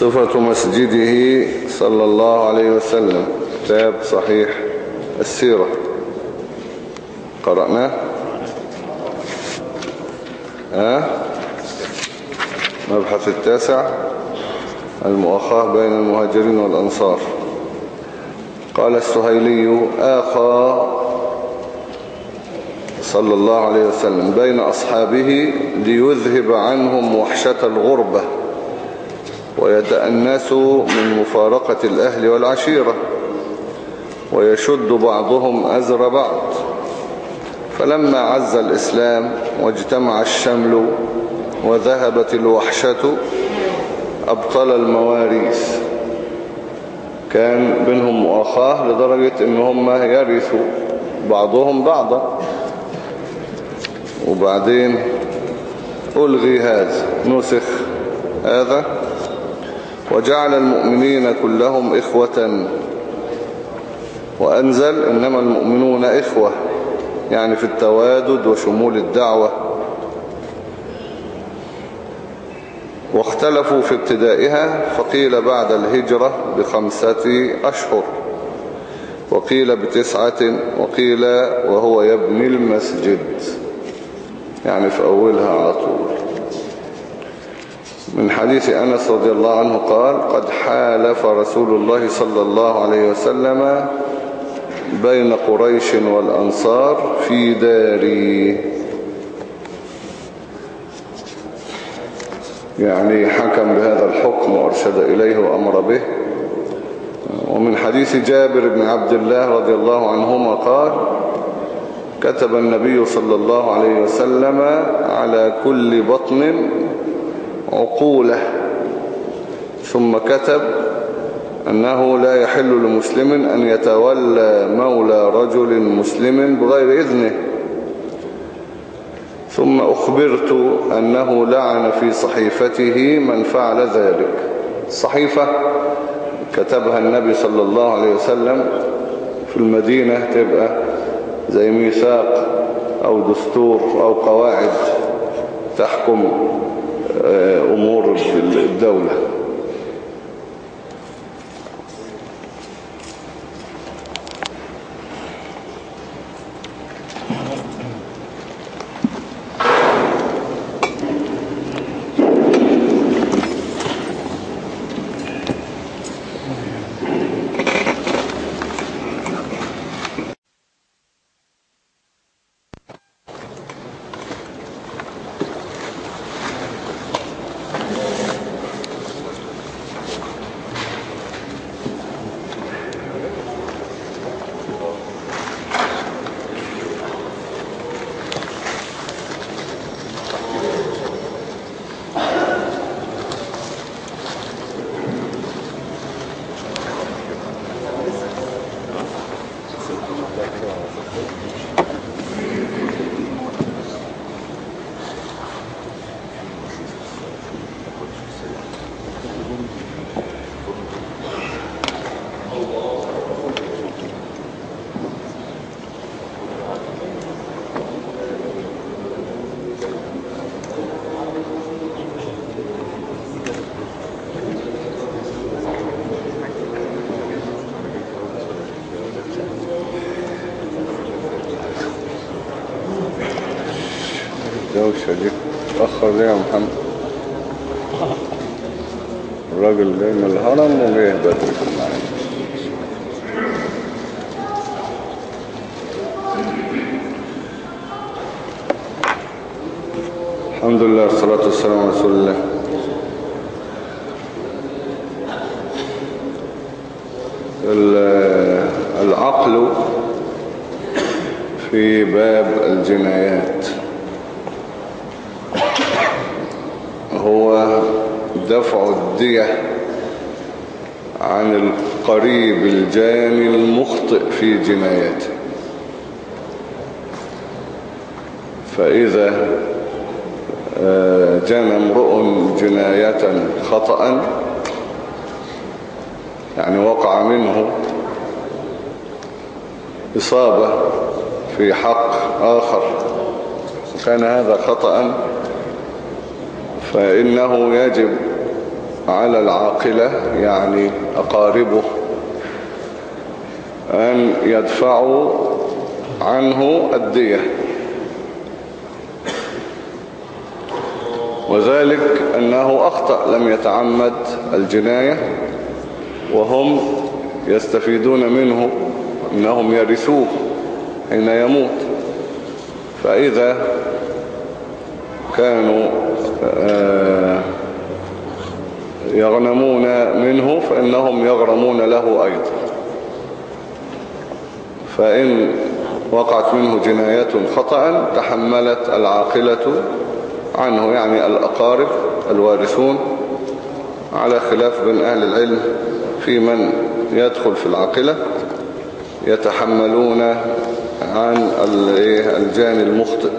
صفة مسجده صلى الله عليه وسلم. كتاب صحيح السيرة. قرأناه؟ ها؟ مبحث التاسع. المؤخاه بين المهاجرين والأنصار. قال السهيلي آخى صلى الله عليه وسلم بين أصحابه ليذهب عنهم وحشة الغربة. ويتأنسوا من مفارقة الأهل والعشيرة ويشد بعضهم أزر بعض. فلما عز الإسلام واجتمع الشمل وذهبت الوحشة أبطل المواريث. كان بينهم مؤاخاة لدرجة ان هم يرثوا بعضهم بعضا. وبعدين ألغي هذا نسخ هذا. وجعل المؤمنين كلهم إخوة. وأنزل إنما المؤمنون إخوة يعني في التوادد وشمول الدعوة. واختلفوا في ابتدائها فقيل بعد الهجرة بخمسة أشهر. وقيل بتسعة وقيل وهو يبني المسجد يعني في أولها على طول. من حديث أنس رضي الله عنه قال قد حالف رسول الله صلى الله عليه وسلم بين قريش والأنصار في داري. يعني حكم بهذا الحكم وأرشد إليه وأمر به. ومن حديث جابر بن عبد الله رضي الله عنهما قال كتب النبي صلى الله عليه وسلم على كل بطن عقوله. ثم كتب أنه لا يحل لمسلم أن يتولى مولى رجل مسلم بغير إذنه. ثم أخبرت أنه لعن في صحيفته من فعل ذلك. الصحيفة كتبها النبي صلى الله عليه وسلم في المدينة تبقى زي ميثاق أو دستور أو قواعد تحكم. أمور الدولة. ليه يا محمد. الراجل جاي من الهرم وجاي بدري الحمد لله والصلاة والسلام على رسول الله العقل في باب الجنايات هو دفع الدية عن القريب الجاني المخطئ في جنايته. فإذا جنى امرؤ جناية خطأ يعني وقع منه إصابة في حق آخر كان هذا خطأ فإنه يجب على العاقلة يعني أقاربه أن يدفعوا عنه الدية. وذلك أنه أخطأ لم يتعمد الجناية وهم يستفيدون منه أنهم يرثوه حين يموت. فإذا كانوا آه، يغنمون منه فإنهم يغرمون له أيضا. فإن وقعت منه جناية خطأ تحملت العاقلة عنه يعني الأقارب الوارثون على خلاف بين أهل العلم في من يدخل في العاقلة يتحملون عن الجاني المخطئ.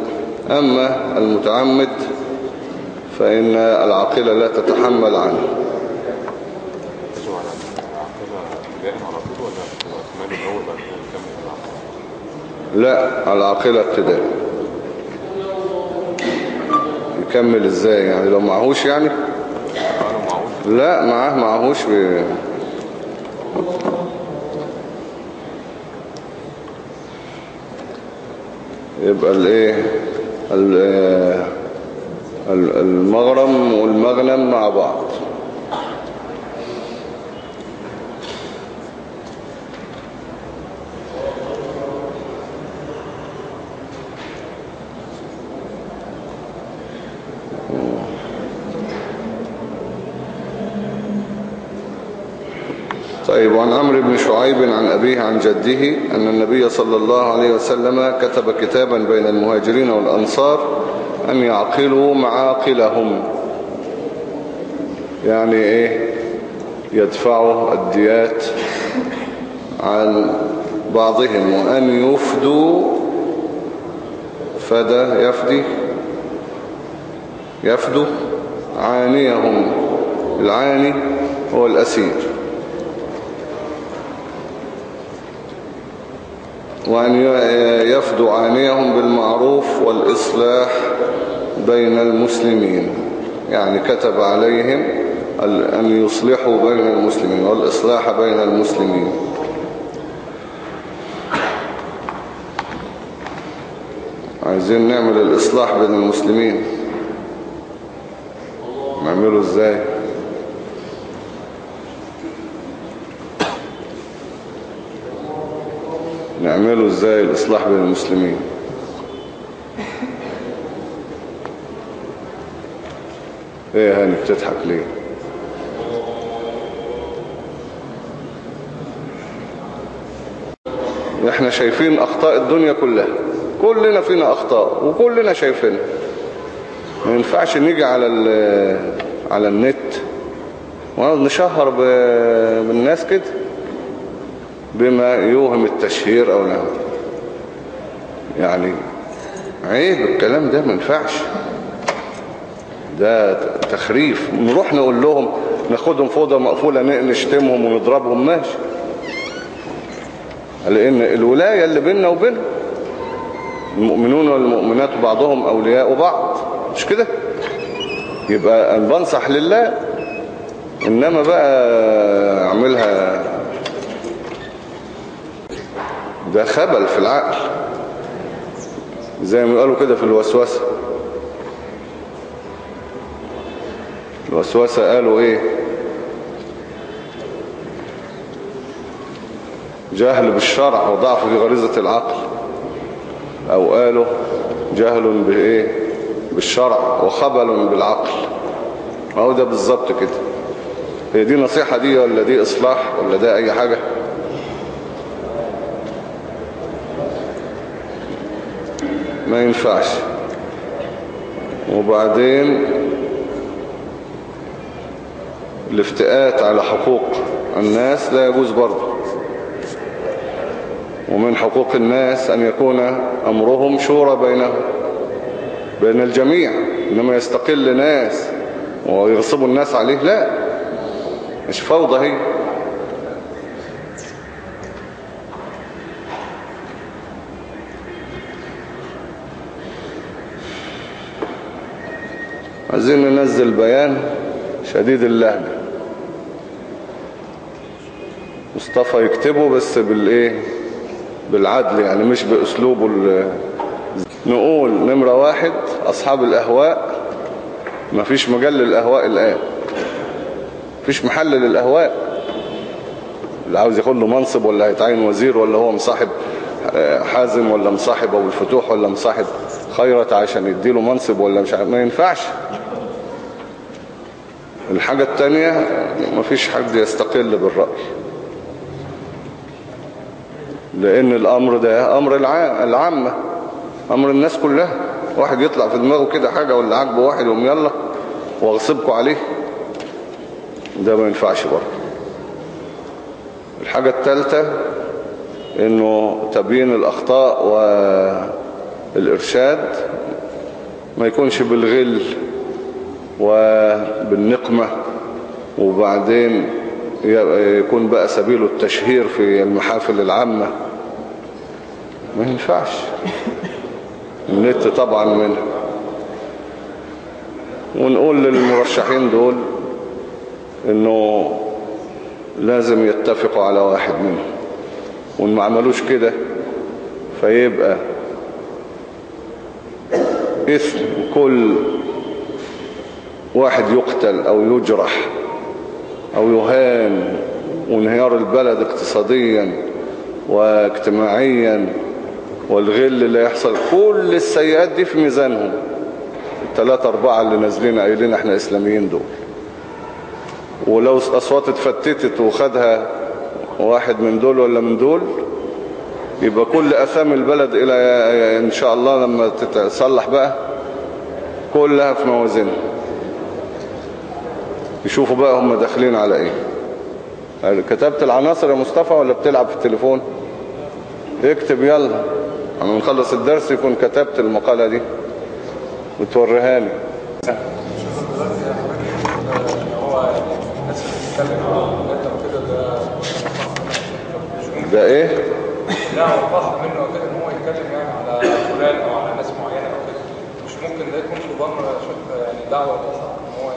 أما المتعمد فإن العاقلة لا تتحمل عنه. لا العاقلة ابتداء يكمل إزاي يعني؟ لو معهوش يعني؟ لا معاه معهوش ب... يبقى الايه؟ المغرم والمغنم مع بعض. وعن عمرو بن شعيب عن أبيه عن جده أن النبي صلى الله عليه وسلم كتب كتابا بين المهاجرين والأنصار أن يعقلوا معاقلهم. يعني إيه؟ يدفعوا الديات عن بعضهم وأن يفدوا فدا يفدي. يفدوا عانيهم. العاني هو الأسير. وأن يفدوا عانيهم بالمعروف والإصلاح بين المسلمين. يعني كتب عليهم أن يصلحوا بين المسلمين والإصلاح بين المسلمين. عايزين نعمل الإصلاح بين المسلمين. نعمله إزاي؟ نعمله إزاي الإصلاح بين المسلمين؟ إيه هاني بتضحك ليه؟ إحنا شايفين أخطاء الدنيا كلها. كلنا فينا أخطاء وكلنا شايفينها. ما ينفعش نيجي على على النت ونشهر بالناس كده. بما يوهم التشهير أو لا. يعني عيب الكلام ده ما ينفعش. ده تخريف. نروح نقول لهم ناخدهم فوضى مقفولة نشتمهم ونضربهم. ماشي. لأن الولاية اللي بيننا وبينهم المؤمنون والمؤمنات بعضهم أولياء بعض. مش كده؟ يبقى أنا بنصح لله. إنما بقى أعملها ده خبل في العقل. زي ما قالوا كده في الوسوسة. الوسوسة قالوا إيه؟ جهل بالشرع وضعف في غريزة العقل. أو قالوا جهل بإيه؟ بالشرع وخبل بالعقل. ما هو ده بالظبط كده. هي دي نصيحة دي ولا دي إصلاح ولا ده أي حاجة؟ ما ينفعش. وبعدين الافتئات على حقوق الناس لا يجوز برضه. ومن حقوق الناس أن يكون أمرهم شورى بينهم بين الجميع إنما يستقل ناس ويغصبوا الناس عليه لا. مش فوضى هي. عايزين ننزل بيان شديد اللهجة مصطفى يكتبه بس بالإيه؟ بالعدل يعني مش بأسلوبه نقول نمرة واحد أصحاب الأهواء. ما فيش مجال للأهواء الآن. فيش محل للأهواء. اللي عاوز ياخد له منصب ولا هيتعين وزير ولا هو مصاحب آه، حازم ولا مصاحب أبو الفتوح ولا مصاحب خيرت عشان يديله منصب ولا مش عارف. ما ينفعش. الحاجة التانية مفيش حد يستقل بالرأي. لأن الأمر ده أمر العامة أمر الناس كلها. واحد يطلع في دماغه كده حاجة ولا عاجبه واحد يقوم يلا واغصبكم عليه. ده ما ينفعش برضه. الحاجة الثالثة إنه تبيين الأخطاء والإرشاد ما يكونش بالغل. وبالنقمة وبعدين يكون بقى سبيله التشهير في المحافل العامة. ما ينفعش. النت طبعا منه ونقول للمرشحين دول إنه لازم يتفقوا على واحد منهم. وإن ما عملوش كده فيبقى إثم كل واحد يقتل أو يجرح أو يهان وانهيار البلد اقتصاديا واجتماعيا والغل اللي يحصل. كل السيئات دي في ميزانهم. الثلاثة أربعة اللي نازلين قايلين إحنا إسلاميين دول. ولو أصوات اتفتتت وخدها واحد من دول ولا من دول يبقى كل أثام البلد إلى إن شاء الله لما تتصلح بقى كلها في موازينها. يشوفوا بقى هم داخلين على إيه. كتبت العناصر يا مصطفى ولا بتلعب في التليفون؟ اكتب يلا. أنا نخلص الدرس يكون كتبت المقالة دي. وتوريها لي. ده إيه؟ لا هو صح منه كده إن هو يتكلم يعني على فلان أو على ناس معينة أو كده. مش ممكن ده يكون في ظن يعني دعوة.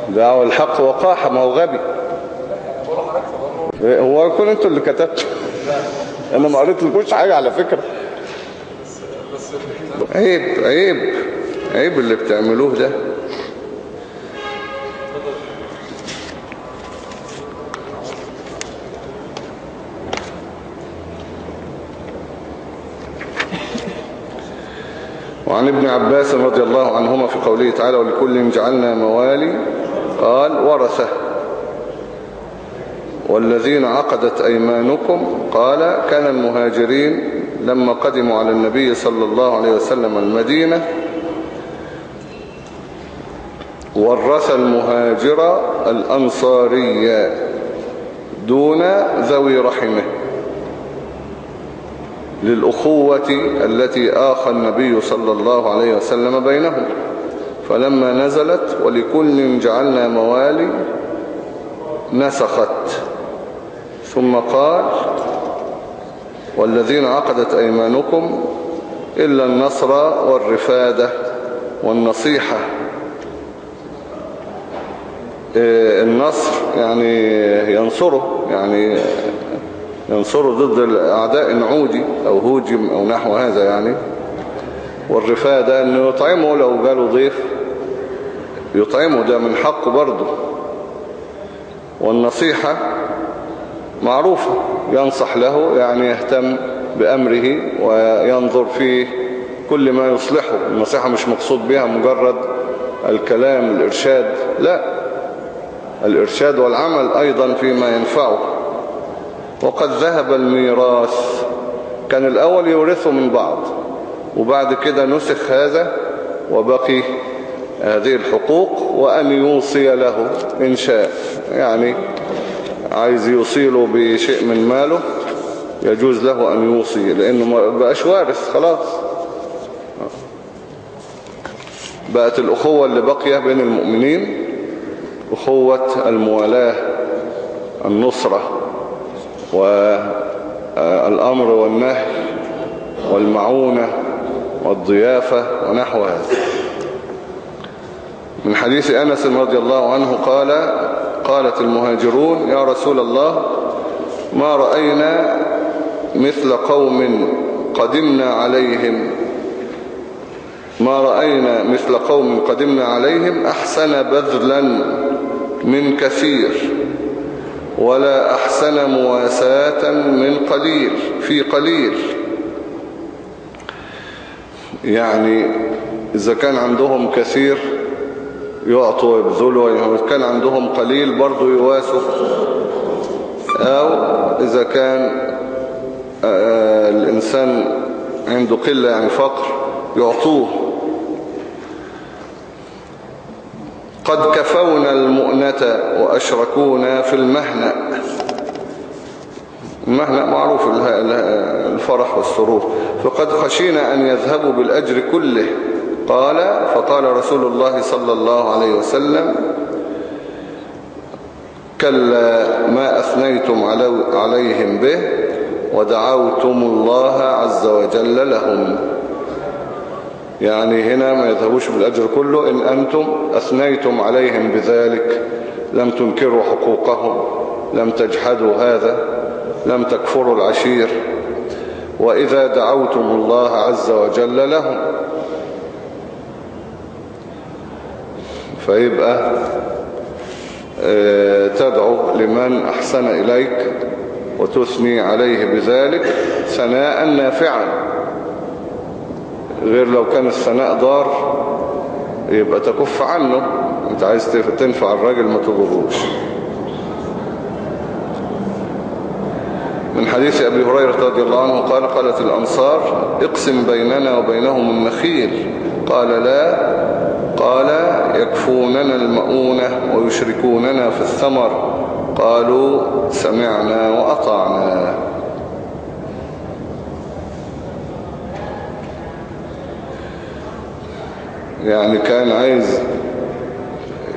دعوة الحق وقاحة ما هو غبي. هو يكون أنتوا اللي كتبتوا. أنا ما قريت لكوش حاجة على فكرة. عيب عيب عيب اللي بتعملوه ده. وعن ابن عباس رضي الله عنهما في قوله تعالى ولكل جعلنا موالي قال ورثه. والذين عقدت أيمانكم قال كان المهاجرين لما قدموا على النبي صلى الله عليه وسلم المدينة ورث المهاجر الأنصاري دون ذوي رحمه للأخوة التي آخى النبي صلى الله عليه وسلم بينهم. فلما نزلت ولكل جعلنا موالي نسخت. ثم قال والذين عقدت أيمانكم إلا النصر والرفادة والنصيحة. إيه، النصر يعني ينصره يعني ينصره ضد أعداء عودي أو هوجم أو نحو هذا يعني. والرفادة أنه يطعمه لو جاله ضيف يطعمه ده من حقه برضه. والنصيحة معروفة ينصح له يعني يهتم بأمره وينظر فيه كل ما يصلحه. النصيحة مش مقصود بها مجرد الكلام الإرشاد لا. الإرشاد والعمل أيضا فيما ينفعه. وقد ذهب الميراث كان الأول يورثه من بعض وبعد كده نسخ هذا وبقي هذه الحقوق وأن يوصي له إن شاء. يعني عايز يوصيله بشيء من ماله يجوز له أن يوصي لأنه ما بقاش وارث خلاص. بقت الأخوة اللي بقية بين المؤمنين أخوة الموالاة النصرة والأمر والنهي والمعونة والضيافة ونحو هذا. من حديث أنس رضي الله عنه قال قالت المهاجرون يا رسول الله ما رأينا مثل قوم قدمنا عليهم. ما رأينا مثل قوم قدمنا عليهم أحسن بذلا من كثير ولا أحسن مواساة من قليل في قليل. يعني إذا كان عندهم كثير يعطوا ويبذلوا وإذا كان عندهم قليل برضو يواسوا أو إذا كان الإنسان عنده قلة يعني فقر يعطوه. قد كفونا المؤنة وأشركونا في المهنأ المهنأ معروف الفرح والسرور. فقد خشينا أن يذهبوا بالأجر كله. قال فقال رسول الله صلى الله عليه وسلم كلا ما أثنيتم عليهم به ودعوتم الله عز وجل لهم. يعني هنا ما يذهبوش بالأجر كله إن أنتم أثنيتم عليهم بذلك لم تنكروا حقوقهم لم تجحدوا هذا. لم تكفروا العشير. وإذا دعوتم الله عز وجل لهم. فيبقى تدعو لمن أحسن إليك وتثني عليه بذلك ثناء نافعا. غير لو كان الثناء ضار يبقى تكف عنه. أنت عايز تنفع الراجل ما تضروش من حديث أبي هريرة رضي الله عنه قال قالت الأنصار اقسم بيننا وبينهم النخيل. قال لا. قال يكفوننا المؤونة ويشركوننا في الثمر. قالوا سمعنا وأطعنا. يعني كان عايز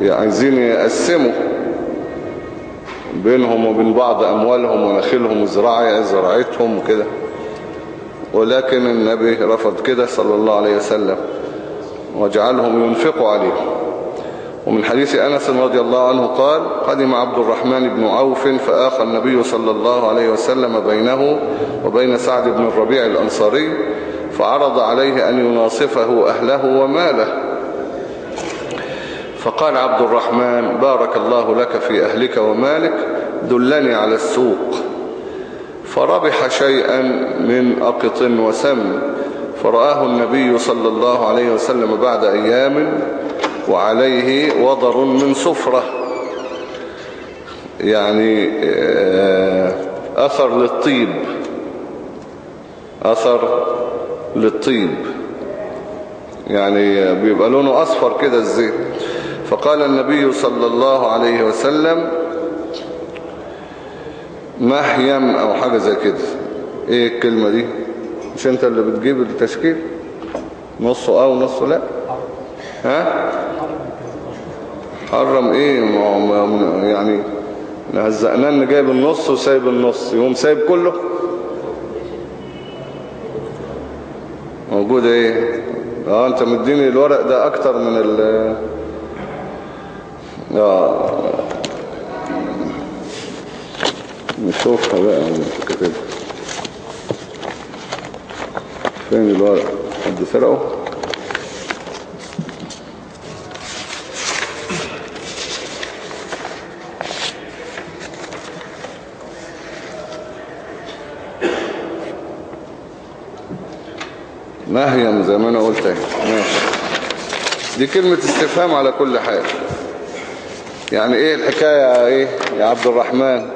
عايزين يقسموا. بينهم وبين بعض أموالهم ونخيلهم وزراعي زراعتهم وكده. ولكن النبي رفض كده صلى الله عليه وسلم وجعلهم ينفقوا عليهم ومن حديث أنس رضي الله عنه قال قدم عبد الرحمن بن عوف فآخى النبي صلى الله عليه وسلم بينه وبين سعد بن الربيع الأنصاري فعرض عليه أن يناصفه أهله وماله. فقال عبد الرحمن بارك الله لك في أهلك ومالك دلني على السوق. فربح شيئا من أقط وسم. فرآه النبي صلى الله عليه وسلم بعد أيام وعليه وضر من صفرة يعني أثر للطيب. أثر للطيب. يعني بيبقى لونه أصفر كده الزيت. فقال النبي صلى الله عليه وسلم محيم أو حاجة زي كده. إيه الكلمة دي؟ مش أنت اللي بتجيب التشكيل؟ نصه آه ونصه لا. ها؟ حرم إيه؟ يعني هزقنا إن جايب النص وسايب النص يقوم سايب كله. موجود إيه؟ آه أنت مديني الورق ده أكتر من ال آه. نشوفها بقى كتب فين الورق؟ حد سرقه؟ نهيا زي ما أنا قلت اهي ماشي. دي كلمة استفهام على كل حال. يعني إيه الحكاية إيه؟ يا عبد الرحمن؟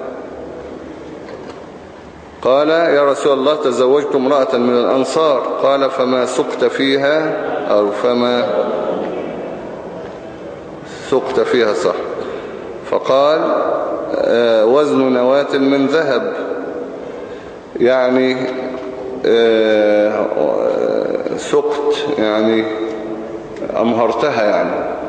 قال يا رسول الله تزوجت امرأة من الأنصار. قال فما سقت فيها أو فما سقت فيها صح. فقال آه وزن نواة من ذهب. يعني آه سقت يعني أمهرتها يعني.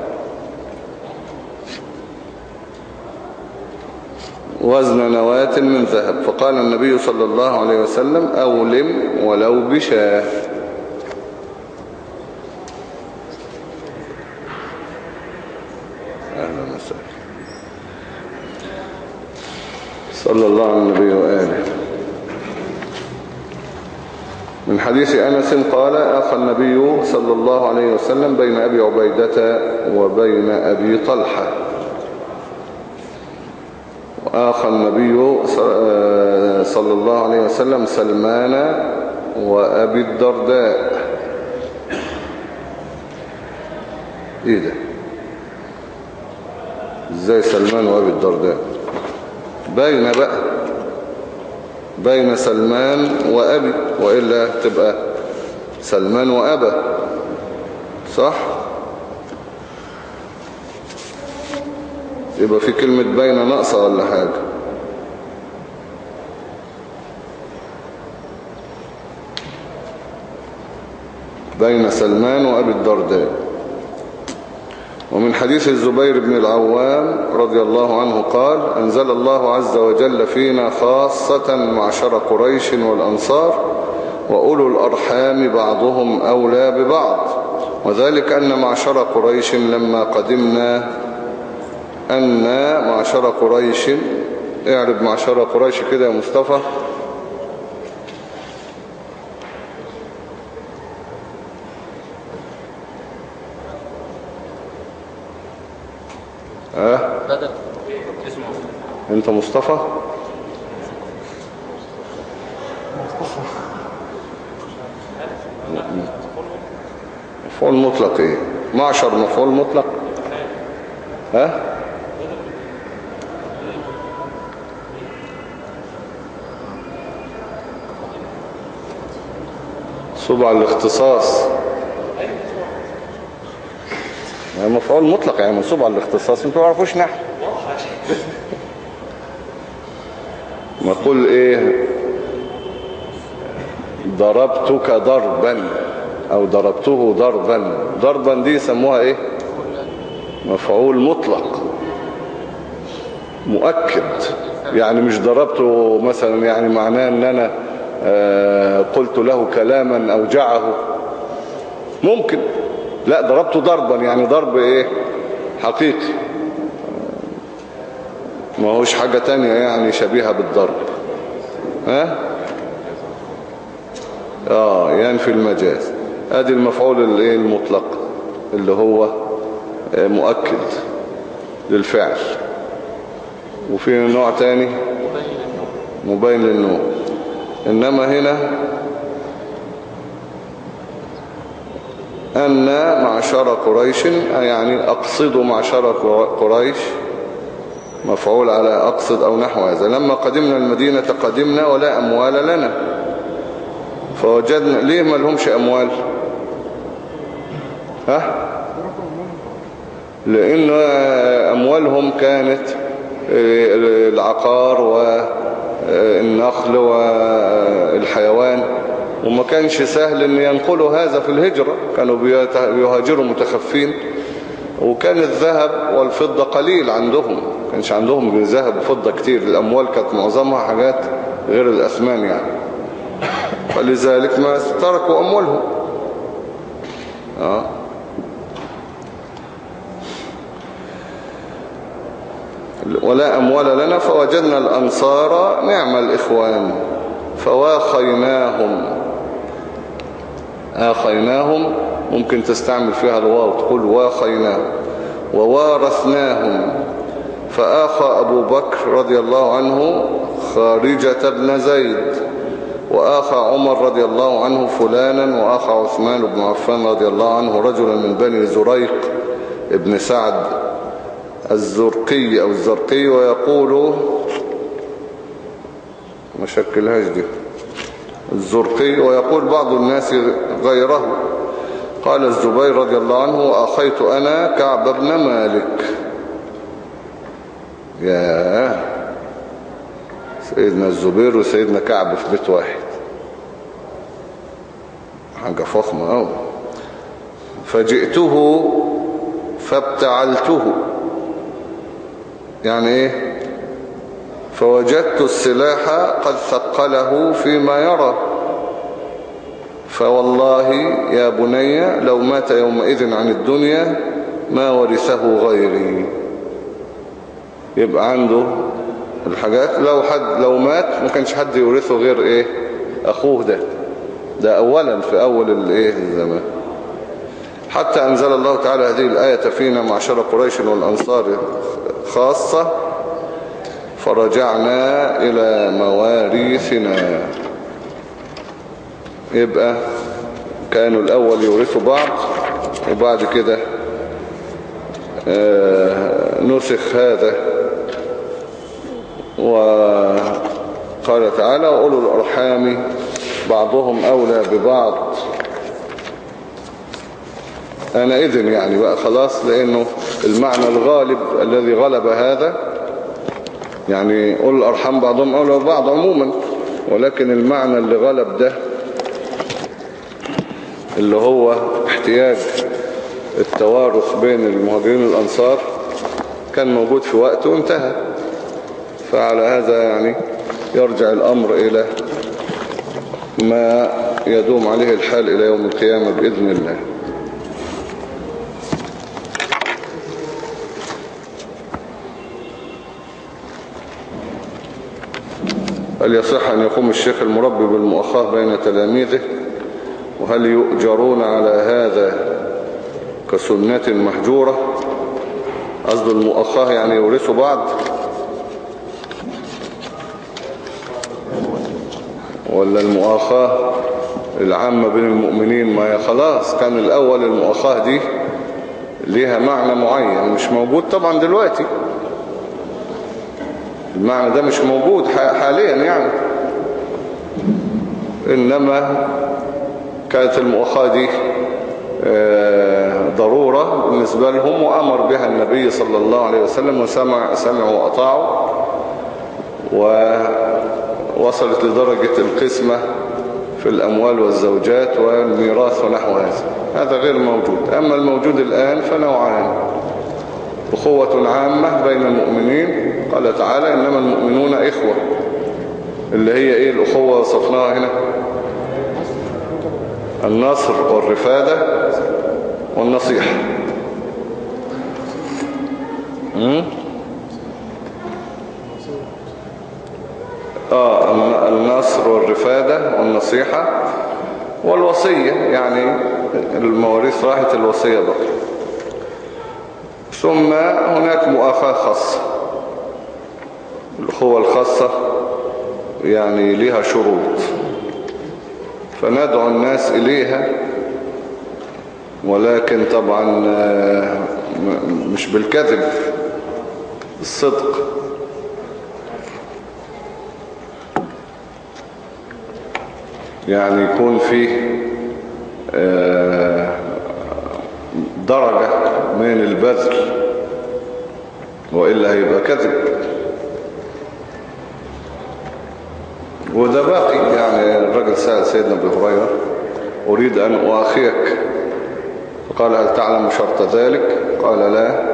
وزن نواة من ذهب. فقال النبي صلى الله عليه وسلم أولم ولو بشاه أهلا وسهلا. صلى الله على النبي وآله. من حديث أنس قال أخى النبي صلى الله عليه وسلم بين أبي عبيدة وبين أبي طلحة. وآخى النبي صلى الله عليه وسلم سلمان وأبي الدرداء. إيه ده؟ إزاي سلمان وأبي الدرداء؟ باين بقى. بين سلمان وأبي وإلا تبقى سلمان وأبا. صح؟ يبقى في كلمة بين ناقصة ولا حاجة؟ بين سلمان وأبي الدرداء. ومن حديث الزبير بن العوام رضي الله عنه قال أنزل الله عز وجل فينا خاصة معشر قريش والأنصار وأولو الأرحام بعضهم أولى ببعض. وذلك أن معشر قريش لما قدمنا أن معشر قريش اعرب معشر قريش كده يا مصطفى. ها؟ اسمه أنت مصطفى؟ مفعول مطلق إيه؟ معشر مفعول مطلق؟ ها؟ صبع الاختصاص. يعني مفعول مطلق يعني منصوب على الاختصاص. أنتوا ما تعرفوش نحو. نقول إيه؟ ضربتك ضربا أو ضربته ضربا. ضربا دي يسموها إيه؟ مفعول مطلق. مؤكد. يعني مش ضربته مثلا يعني معناه إن أنا قلت له كلاما أوجعه. ممكن. لا ضربته ضربا يعني ضرب إيه؟ حقيقي. ما هوش حاجة تانية يعني شبيهة بالضرب. ها؟ آه ينفي المجاز. أدي المفعول الايه المطلق اللي هو آه، مؤكد للفعل. وفي نوع تاني؟ مبين للنوع إنما هنا أن معشر قريش يعني أقصد معشر قريش مفعول على أقصد أو نحو هذا. لما قدمنا المدينة قدمنا ولا أموال لنا. فوجدنا ليه ما لهمش أموال؟ ها؟ لأن أموالهم كانت العقار والنخل والحيوان. وما كانش سهل إن ينقلوا هذا في الهجرة. كانوا بيهاجروا متخفين. وكان الذهب والفضة قليل عندهم. كانش عندهم ذهب وفضة كتير. الأموال كانت معظمها حاجات غير الأثمان يعني. فلذلك ما تركوا أموالهم. آه. ولا أموال لنا فوجدنا الأنصار نعم الإخوان فواخيناهم. آخيناهم ممكن تستعمل فيها الواو تقول واخيناهم ووارثناهم. فآخى أبو بكر رضي الله عنه خارجة بن زيد وآخى عمر رضي الله عنه فلانا وآخى عثمان بن عفان رضي الله عنه رجلا من بني زريق ابن سعد. الزرقي أو الزرقي ويقول ما شكلهاش دي الزرقي ويقول بعض الناس غيره. قال الزبير رضي الله عنه وأخيت أنا كعب بن مالك. يا سيدنا الزبير وسيدنا كعب في بيت واحد. حاجة فخمة أوي. فجئته فابتعلته. يعني إيه فوجدت السلاح قد ثقله فيما يرى. فوالله يا بني لو مات يومئذ عن الدنيا ما ورثه غيري. يبقى عنده الحاجات. لو حد لو مات ما كانش حد يورثه غير إيه؟ أخوه ده. ده اولا في أول الإيه؟ الزمان. حتى أنزل الله تعالى هذه الآية فينا معشر قريش والأنصار. خاصة فرجعنا إلى مواريثنا. يبقى كانوا الأول يورثوا بعض وبعد كده آه، نسخ هذا. وقال تعالى وأولو الأرحام بعضهم أولى ببعض. أنا إذن يعني بقى خلاص لأنه المعنى الغالب الذي غلب هذا يعني أولو الأرحام بعضهم أولى ببعض عموما ولكن المعنى اللي غلب ده اللي هو احتياج التوارث بين المهاجرين والأنصار كان موجود في وقت وانتهى. فعلى هذا يعني يرجع الأمر إلى ما يدوم عليه الحال إلى يوم القيامة بإذن الله. هل يصح أن يقوم الشيخ المربي بالمؤخاه بين تلاميذه؟ وهل يؤجرون على هذا كسنة محجورة؟ قصد المؤخاه يعني يورثوا بعض؟ ولا المؤاخاة العامة بين المؤمنين ما هي خلاص كان الأول المؤاخاة دي ليها معنى معين مش موجود طبعا دلوقتي. المعنى ده مش موجود حاليا يعني. إنما كانت المؤاخاة دي ضرورة بالنسبة لهم وأمر بها النبي صلى الله عليه وسلم وسمع سمعوا وأطاعوا ووصلت لدرجة القسمة في الأموال والزوجات والميراث ونحو هذا. هذا غير موجود. أما الموجود الآن فنوعان. أخوة عامة بين المؤمنين. قال تعالى إنما المؤمنون إخوة. اللي هي إيه؟ الأخوة وصفناها هنا. النصر والرفادة والنصيحة. آه النصر والرفادة والنصيحة والوصية يعني المواريث راحت الوصية بقى. ثم هناك مؤاخاة خاصة. الأخوة الخاصة يعني لها شروط. فندعو الناس إليها ولكن طبعا مش بالكذب الصدق يعني يكون فيه درجة من البذل وإلا هيبقى كذب. وده باقي يعني الرجل سأل سيدنا أبي هريرة أريد أن أؤخيك فقال هل تعلم شرط ذلك؟ قال لا.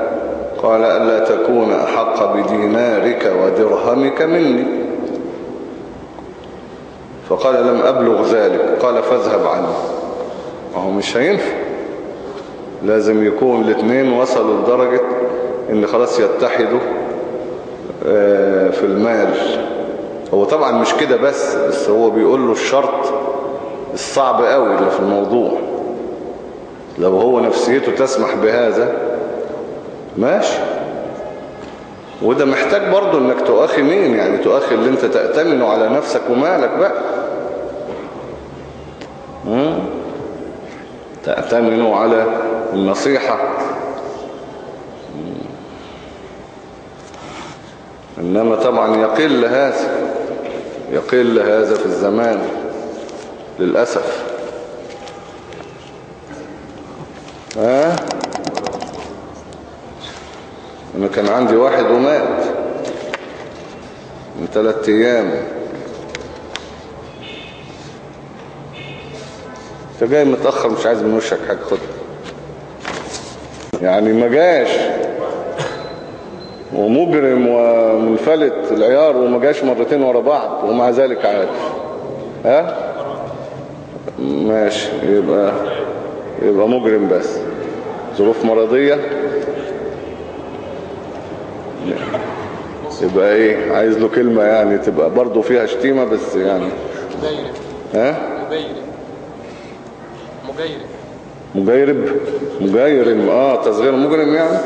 قال ألا تكون أحق بدينارك ودرهمك مني. فقال لم أبلغ ذلك. قال فاذهب عني وهو مش هينفع. لازم يكون الاثنين وصلوا لدرجة إن خلاص يتحدوا في المال. هو طبعا مش كده بس بس هو بيقول له الشرط الصعب قوي اللي في الموضوع. لو هو نفسيته تسمح بهذا ماشي. وده محتاج برضو إنك تؤخي مين؟ يعني تؤخي اللي أنت تأتمنه على نفسك ومالك بقى. تأتمنه على النصيحة. مم. إنما طبعا يقل هذا يقل هذا في الزمان للأسف. ها؟ أنا كان عندي واحد ومات من ثلاثة أيام. أنت جاي متأخر مش عايز من وشك حاجة خد. يعني ما جاش. ومجرم ومنفلت العيار وما جاش مرتين ورا بعض ومع ذلك عاد ها؟ ماشي. يبقى يبقى مجرم بس. ظروف مرضية. يبقى إيه؟ عايز له كلمة يعني تبقى برضه فيها شتيمة بس يعني. ها؟ مجيرب مجيرب مجيرب مجيرم آه تصغير مجرم يعني.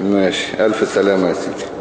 ماشي. ألف سلامة يا سيدي.